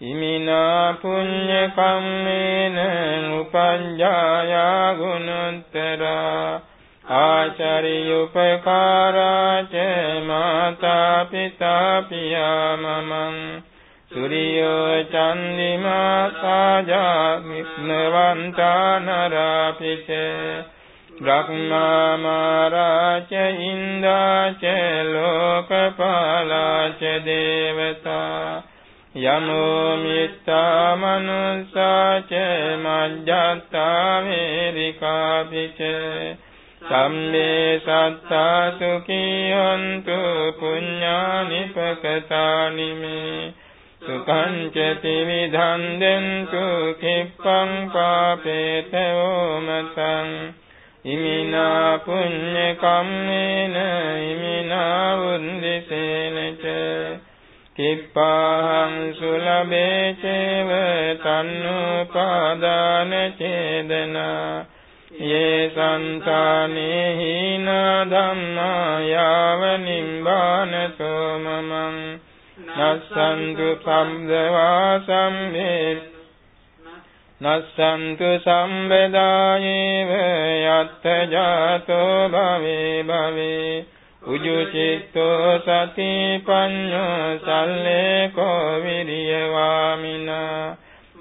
ඉමිනා පුඤ්ඤ කම්මේන උපඤ්ඤායා ගුණොත්තරා ආචාරියුපකාරාච මාතා පිතා පියා මමං සූර්යෝ චන්දිමා සාජා වික්නවන්තා නරාපිචේ බ්‍රහ්මා මාරාච ඉන්දාච ලෝකපාලාච දේවතා යමෝ මිත්තා මනුස්සාච මජ්ජත්තා වේරිකාපිච සම්මේ සත්තා සුඛී හොන්තු පුඤ්ඤානි පකතානි මේ සුඛං ච තිවිධං දෙන්තු කිප්පං පාපේතෝ මතං ඉමිනා පුඤ්ඤ කම්මේන ඉමිනා උන්දිසේන ච කිප්පාහං සුලබේ චේව තන්නුපාදාන චේදනා යේ සංතානේ හීන ධම්මා යාව නිම්බානතෝ මමං නස්සන්තු සම්දවා සම්මේ නස්සන්තු සම්බදායේව යත්ත ජාතෝ භවේ භවේ උජුචිත්තෝ සති පඤ්ඤෝ සල්ලේකෝ විරියවාමිනා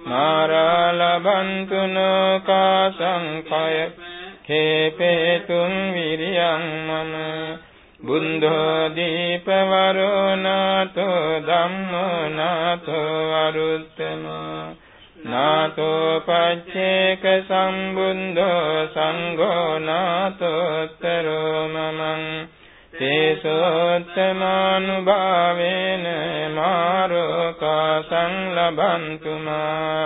මාරා ලබන්තුනෝ කාසංඛය කේපේතුං විරියං මම බුද්ධෝ දීපවරෝ නාතෝ ධම්මෝ නාතෝ අරුත්තම නාතෝ පච්චේක සම්බුද්ධෝ සංඝෝ නාතෝත්තරෝ මමං තේසෝත්තමානුභාවේන මාරෝකාසං ලබන්තුමා.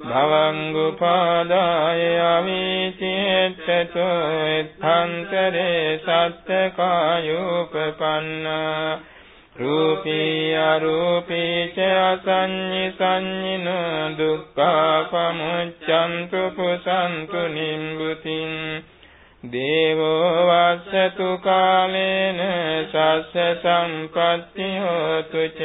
භවං උපාදාය අවීචේත්තතෝ එත්හන්තරේ සත්තකායුපපන්නා. රූපී අරූපී ච අසඤ්ඤි සංඤින දුක්ඛා පමුච්ඡන්තු පුසන්තු නිම්බුතින්. දේවෝ වස්සතු කාලේන සස්ස සම්පත්ති හෝතු ච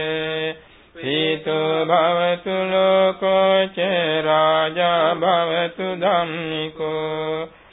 පීතෝ භවතු ලෝකෝ ච රාජා භවතු ධම්මිකෝ.